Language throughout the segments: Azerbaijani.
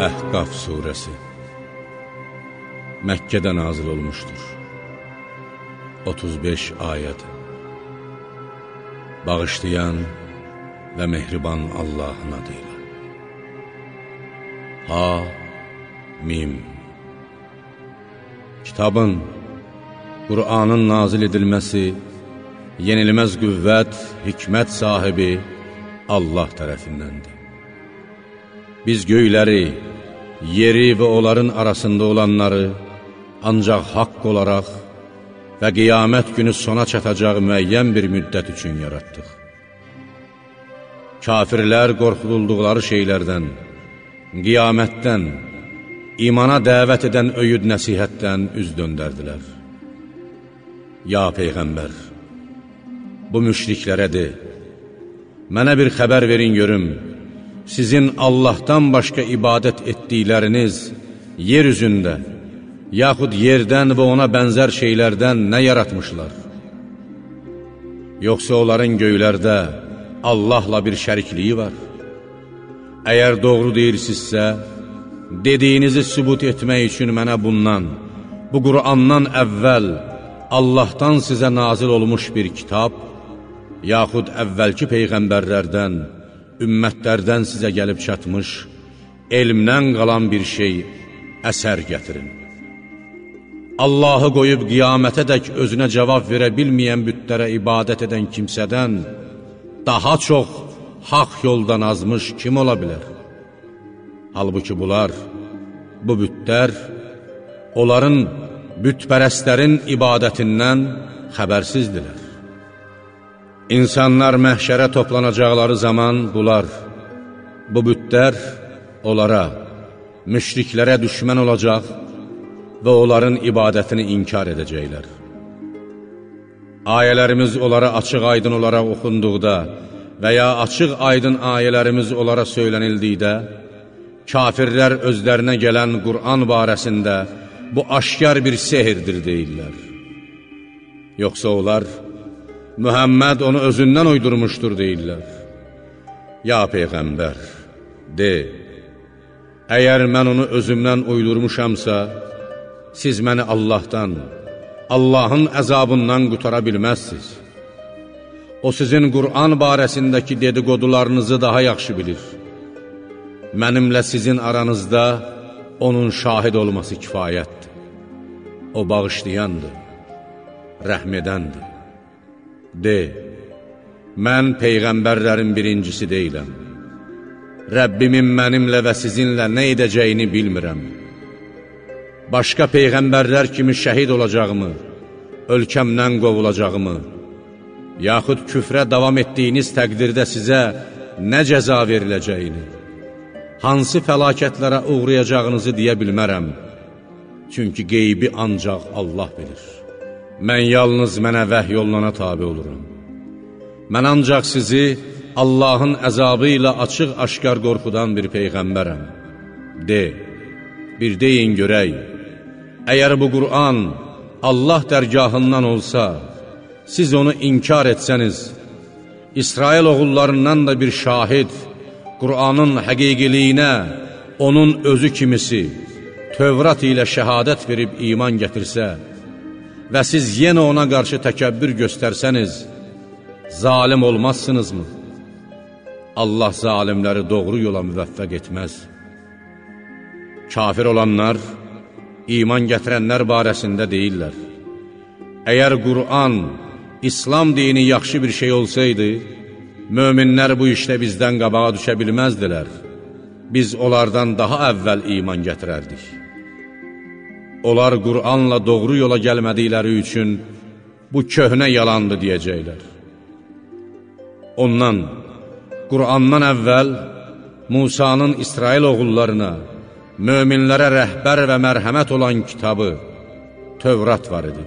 Əhqaf surəsi. Məkkədə nazil olmuşdur. 35 ayəd Bağışlayan və mehriban Allahın adıyla Ha, Mim Kitabın, Qur'anın nazil edilməsi, yenilməz qüvvət, hikmət sahibi Allah tərəfindəndir. Biz göyləri, yeri və onların arasında olanları ancaq haqq olaraq və qiyamət günü sona çatacaq müəyyən bir müddət üçün yaratdıq. Kafirlər qorxudulduqları şeylərdən, qiyamətdən, imana dəvət edən öyüd nəsihətdən üz döndərdilər. Ya Peyğəmbər, bu müşriklərə de, mənə bir xəbər verin görüm, sizin Allahdan başqa ibadət etdikləriniz yer üzündə, yaxud yerdən və ona bənzər şeylərdən nə yaratmışlar? Yoxsa onların göylərdə Allahla bir şərikliyi var? Əgər doğru deyirsinizsə, dediyinizi sübut etmək üçün mənə bundan, bu Qur'andan əvvəl Allahdan sizə nazil olmuş bir kitab, yaxud əvvəlki peyğəmbərlərdən, ümmətlərdən sizə gəlib çatmış, elmdən qalan bir şey, əsər gətirin. Allahı qoyub qiyamətə dək özünə cavab verə bilməyən bütlərə ibadət edən kimsədən daha çox haq yoldan azmış kim ola bilər? Halbuki bunlar, bu bütlər, onların bütpərəstlərin ibadətindən xəbərsizdirlər. İnsanlar məhşərə toplanacaqları zaman bunlar, bu bütlər onlara, müşriklərə düşmən olacaq və onların ibadətini inkar edəcəklər. Ayələrimiz onlara açıq aydın olaraq oxunduqda və ya açıq aydın ayələrimiz onlara söylənildikdə, kafirlər özlərinə gələn Qur'an barəsində bu aşkar bir sehirdir deyirlər. Yoxsa onlar, Mühəmməd onu özündən uydurmuşdur deyirlər. Ya Peyğəmbər, de, əgər mən onu özümdən uydurmuşamsa, siz məni Allahdan, Allahın əzabından qutara bilməzsiz. O sizin Qur'an barəsindəki dedikodularınızı daha yaxşı bilir. Mənimlə sizin aranızda onun şahid olması kifayətdir. O bağışlayandır, rəhm edəndir. De, mən Peyğəmbərlərin birincisi deyiləm. Rəbbimin mənimlə və sizinlə nə edəcəyini bilmirəm. Başqa Peyğəmbərlər kimi şəhid olacağımı, ölkəmdən qovulacağımı, yaxud küfrə davam etdiyiniz təqdirdə sizə nə cəza veriləcəyini, hansı fəlakətlərə uğrayacağınızı deyə bilmərəm. Çünki qeybi ancaq Allah bilir. Mən yalnız mənə vəhy yoluna tabi olurum. Mən ancaq sizi Allahın əzabı ilə açıq-aşkar qorxudan bir Peyğəmbərəm. De, bir deyin görək, əgər bu Qur'an Allah dərgahından olsa, siz onu inkar etsəniz, İsrail oğullarından da bir şahid, Qur'anın həqiqiliyinə, onun özü kimisi, Tövrat ilə şəhadət verib iman gətirsə, və siz yenə ona qarşı təkəbbür göstərsəniz, zalim olmazsınızmı? Allah zalimləri doğru yola müvəffəq etməz. Kafir olanlar, iman gətirənlər barəsində deyirlər, əgər Qur'an, İslam dini yaxşı bir şey olsaydı, möminlər bu işdə bizdən qabağa düşə bilməzdilər, biz onlardan daha əvvəl iman gətirərdik. Onlar Qur'anla doğru yola gəlmədikləri üçün bu köhnə yalandır deyəcəklər. Ondan, Qur'andan əvvəl Musanın İsrail oğullarına, möminlərə rəhbər və mərhəmət olan kitabı, Tövrat var idi.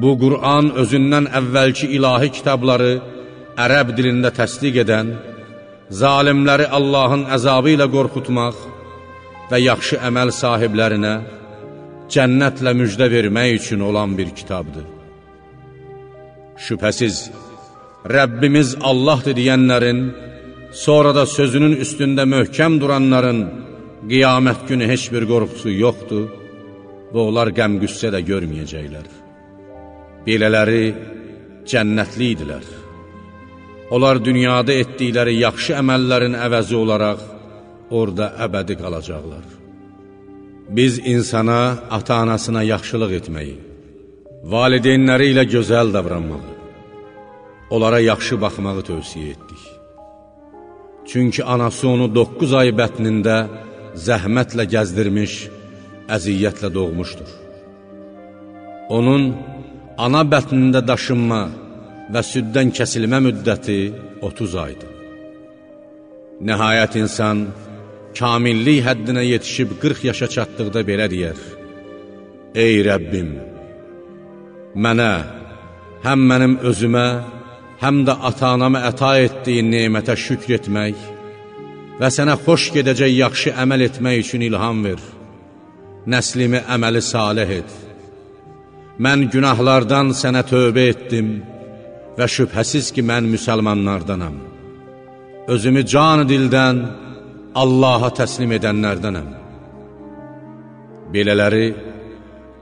Bu Qur'an özündən əvvəlki ilahi kitabları ərəb dilində təsdiq edən, zalimləri Allahın əzabı ilə qorxutmaq, və yaxşı əməl sahiblərinə cənnətlə müjdə vermək üçün olan bir kitabdır. Şübhəsiz, Rəbbimiz Allahdır deyənlərin sonra da sözünün üstündə möhkəm duranların qiyamət günü heç bir qorxusu yoxdur və onlar qəm-qüssə də görməyəcəklər. Belələri cənnətli idilər. Onlar dünyada etdikləri yaxşı əməllərin əvəzi olaraq orada əbədi qalacaqlar. Biz insana, ata-anasına yaxşılıq etməyi, valideynləri ilə gözəl davranmağı, onlara yaxşı baxmağı tövsiyə etdik. Çünki anası onu 9 ay bətnində zəhmətlə gəzdirmiş, əziyyətlə doğmuşdur. Onun ana bətnində daşınma və süddən kəsilmə müddəti 30 aydır. Nəhayət insan kamillik həddinə yetişib 40 yaşa çatdıqda belə deyər, Ey Rəbbim, mənə, həm mənim özümə, həm də ata-anama əta etdiyin nemətə şükr etmək və sənə xoş gedəcək yaxşı əməl etmək üçün ilham ver. Nəslimi əməli salih et. Mən günahlardan sənə tövbə etdim və şübhəsiz ki, mən müsəlmanlardanam. Özümü can dildən Allaha təslim edənlərdənəm. Belələri,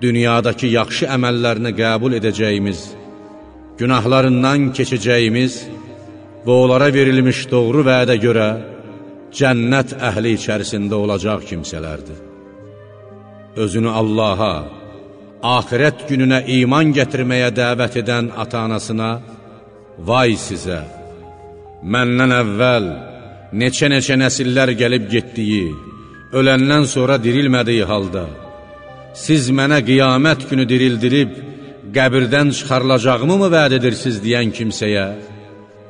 dünyadakı yaxşı əməllərini qəbul edəcəyimiz, günahlarından keçəcəyimiz və onlara verilmiş doğru vədə görə cənnət əhli içərisində olacaq kimsələrdir. Özünü Allaha, ahirət gününə iman gətirməyə dəvət edən ata-anasına, vay sizə, məndən əvvəl neçə-neçə nəsillər gəlib getdiyi, öləndən sonra dirilmədiyi halda, siz mənə qiyamət günü dirildirib, qəbirdən çıxarılacağımı mı vəd edirsiniz deyən kimsəyə,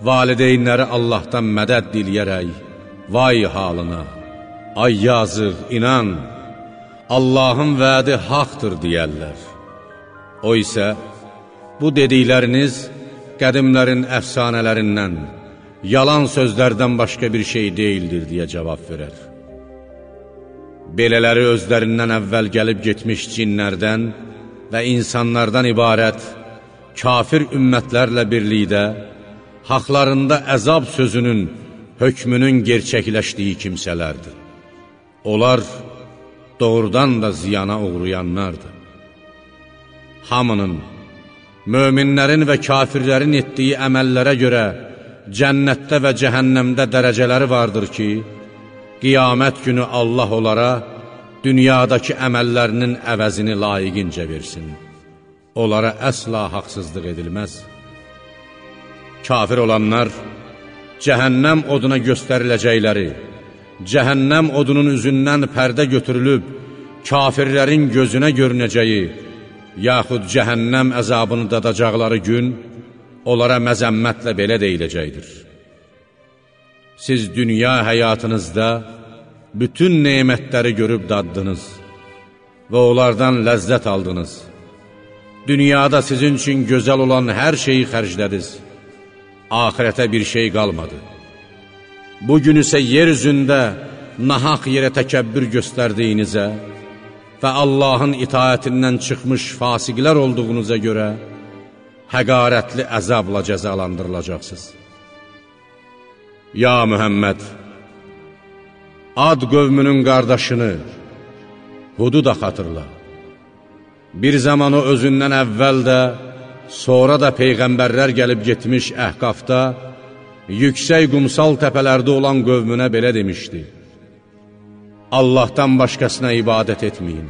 valideynləri Allahdan mədəd diliyərək, vay halına, ay yazıq, inan, Allahın vədi haqdır deyərlər. O isə, bu dedikləriniz qədimlərin əfsanələrindən, yalan sözlərdən başqa bir şey deyildir, deyə cavab verər. Belələri özlərindən əvvəl gəlib getmiş cinlərdən, və insanlardan ibarət kafir ümmətlərlə birlikdə haqlarında əzab sözünün, hökmünün gerçəkləşdiyi kimsələrdir. Onlar doğrudan da ziyana uğrayanlardır. Hamının, möminlərin və kafirlərin etdiyi əməllərə görə cənnətdə və cəhənnəmdə dərəcələri vardır ki, qiyamət günü Allah onlara dünyadakı əməllərinin əvəzini layiqincə versin. Onlara əsla haqsızlıq edilməz. Kafir olanlar cəhənnəm oduna göstəriləcəkləri, cəhənnəm odunun üzündən pərdə götürülüb, kafirlərin gözünə görünəcəyi, yaxud cəhənnəm əzabını dadacaqları gün, onlara məzəmmətlə belə deyiləcəkdir. Siz dünya həyatınızda, bütün neymətləri görüb daddınız və onlardan ləzzət aldınız. Dünyada sizin üçün gözəl olan hər şeyi xərclədiniz. Ahirətə bir şey qalmadı. Bugün isə yer üzündə nahaq yerə təkəbbür göstərdiyinizə və Allahın itaətindən çıxmış fasiqlər olduğunuza görə həqarətli əzabla cəzalandırılacaqsınız. Ya Mühəmməd! Ad qövmünün qardaşını, Hudu da xatırla. Bir zaman o özündən əvvəl də, sonra da Peyğəmbərlər gəlib getmiş əhqafda, yüksək qumsal təpələrdə olan qövmünə belə demişdi. Allahdan başqasına ibadət etməyin.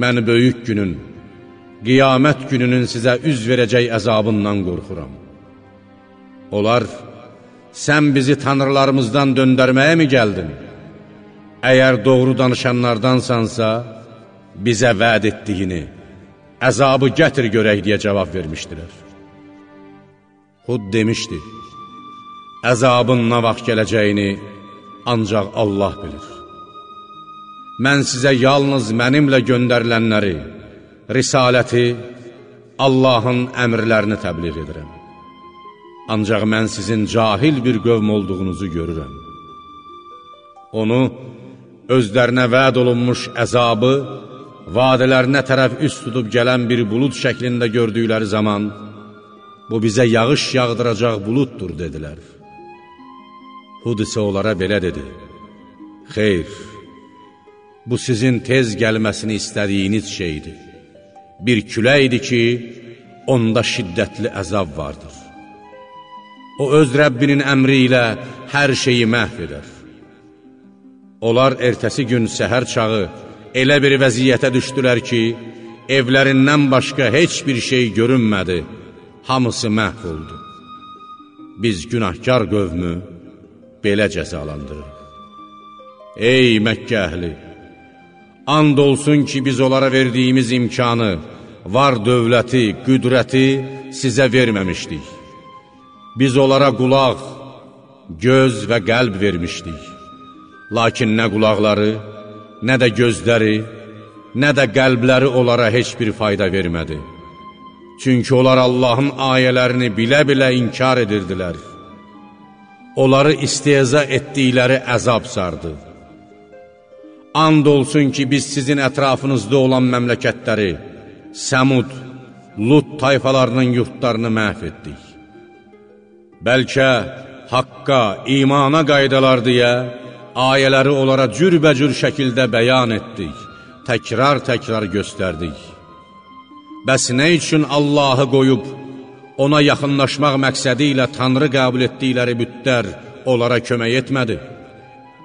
Mən böyük günün, qiyamət gününün sizə üz verəcək əzabından qorxuram. Onlar, sən bizi tanrılarımızdan döndərməyə mi gəldin? Əgər doğru danışanlardansansa, bizə vəd etdiyini, əzabı gətir görək deyə cavab vermişdilər. Xud demişdi, əzabın nə vaxt gələcəyini ancaq Allah bilir. Mən sizə yalnız mənimlə göndərilənləri, risaləti, Allahın əmrlərini təbliğ edirəm. Ancaq mən sizin cahil bir qövm olduğunuzu görürəm. Onu, özlərinə vəd olunmuş əzabı, vadələrinə tərəf üst tutub gələn bir bulud şəklində gördükləri zaman, bu bizə yağış yağdıracaq buluddur, dedilər. Hud isə onlara belə dedi, Xeyr, bu sizin tez gəlməsini istədiyiniz şeydir. Bir küləkdir ki, onda şiddətli əzab vardır. O öz Rəbbinin əmri ilə hər şeyi məhv edər. Onlar ertəsi gün səhər çağı elə bir vəziyyətə düşdülər ki, evlərindən başqa heç bir şey görünmədi, hamısı məhv oldu. Biz günahkar qövmü belə cəzalandırırıq. Ey Məkkə əhli! And olsun ki, biz onlara verdiyimiz imkanı, var dövləti, qüdrəti sizə verməmişdik. Biz onlara qulaq, göz və qəlb vermişdik. Lakin nə qulaqları, nə də gözləri, nə də qəlbləri onlara heç bir fayda vermədi. Çünki onlar Allahın ayələrini bilə-bilə inkar edirdilər. Onları istiyeza etdikləri əzab sardı. And olsun ki, biz sizin ətrafınızda olan məmləkətləri, Səmud, Lut tayfalarının yurtlarını məhv etdik. Bəlkə haqqa, imana qaydalar deyə, ayələri onlara cürbəcür şəkildə bəyan etdik, təkrar-təkrar göstərdik. Bəs nə üçün Allahı qoyub, ona yaxınlaşmaq məqsədi ilə Tanrı qəbul etdikləri bütlər onlara kömək etmədi?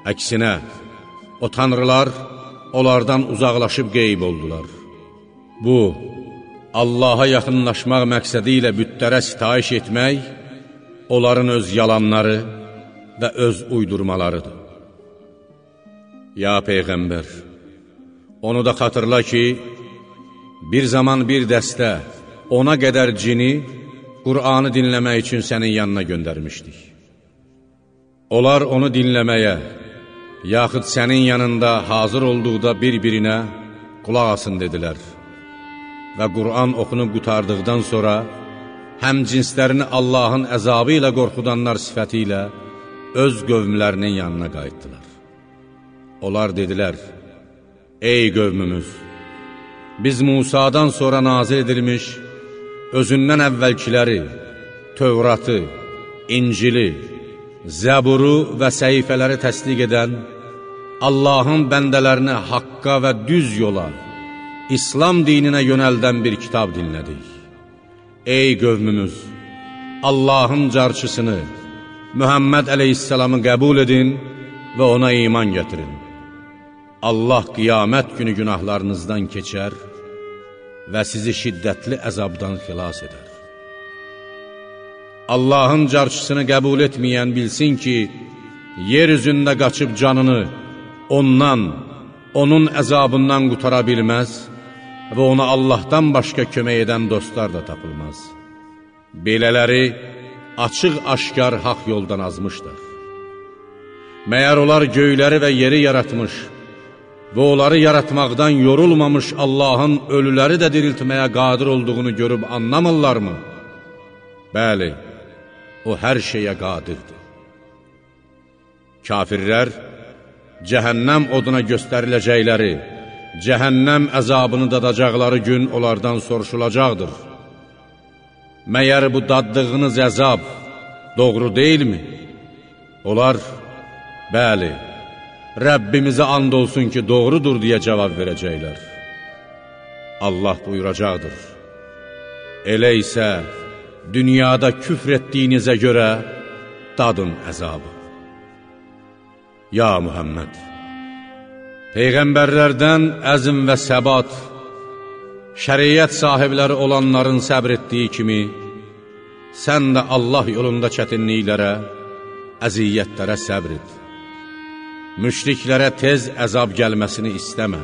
Əksinə, o tanrılar onlardan uzaqlaşıb qeyb oldular. Bu, Allaha yaxınlaşmaq məqsədi ilə bütlərə sitayiş etmək, onların öz yalanları və öz uydurmalarıdır. Ya Peyğəmbər, onu da xatırla ki, bir zaman bir dəstə ona qədər cini Qur'anı dinləmək üçün sənin yanına göndərmişdik. Onlar onu dinləməyə, yaxud sənin yanında hazır olduqda bir-birinə qulaq asın dedilər. Və Qur'an oxunub qutardıqdan sonra, həm cinslərini Allahın əzabı ilə qorxudanlar sifəti ilə öz qövmlərinin yanına qayıtdılar. Onlar dedilər, Ey qövmümüz, biz Musadan sonra nazil edilmiş, özündən əvvəlkiləri, Tövratı, İncili, Zəburu və səhifələri təsdiq edən, Allahın bəndələrini haqqa və düz yola, İslam dininə yönəldən bir kitab dinlədik. Ey qövmümüz, Allahın carçısını, Mühəmməd əleyhissalamı qəbul edin və ona iman gətirin. Allah qiyamət günü günahlarınızdan keçər və sizi şiddətli əzabdan xilas edər. Allahın carçısını qəbul etməyən bilsin ki, yer üzündə qaçıb canını ondan, onun əzabından qutara bilməz və ona Allahdan başqa kömək edən dostlar da tapılmaz. Belələri açıq-aşkar haq yoldan azmışlar. Məyər onlar göyləri və yeri yaratmış və onları yaratmaqdan yorulmamış Allahın ölüləri də diriltməyə qadir olduğunu görüb anlamırlarmı? Bəli, o hər şeyə qadirdir. Kafirlər, cəhənnəm oduna göstəriləcəkləri, cəhənnəm əzabını dadacaqları gün onlardan soruşulacaqdır. Məyər bu daddığınız əzab doğru deyilmi? Onlar, bəli, Rəbbimizə and olsun ki, doğrudur deyə cavab verəcəklər. Allah buyuracaqdır. Elə isə dünyada küfr etdiyinizə görə dadın əzabı. Ya Muhammed, Peyğəmbərlərdən əzm və səbat, şəriyyət sahibləri olanların səbr etdiyi kimi, sən də Allah yolunda çətinliklərə, əziyyətlərə səbr et. Müşriklərə tez əzab gəlməsini istəmə.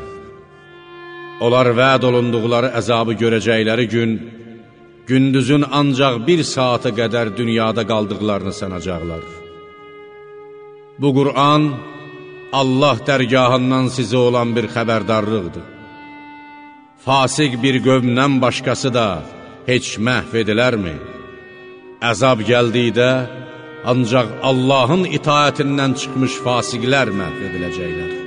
Onlar vəd olunduqları əzabı görəcəkləri gün, gündüzün ancaq bir saata qədər dünyada qaldıqlarını sanacaqlar. Bu Qur'an Allah dərgahından sizə olan bir xəbərdarlıqdır. Fasik bir qövmdən başqası da heç məhv edilərmi? Əzab gəldikdə, ancaq Allahın itaətindən çıxmış fasiqlər məhv ediləcəklər.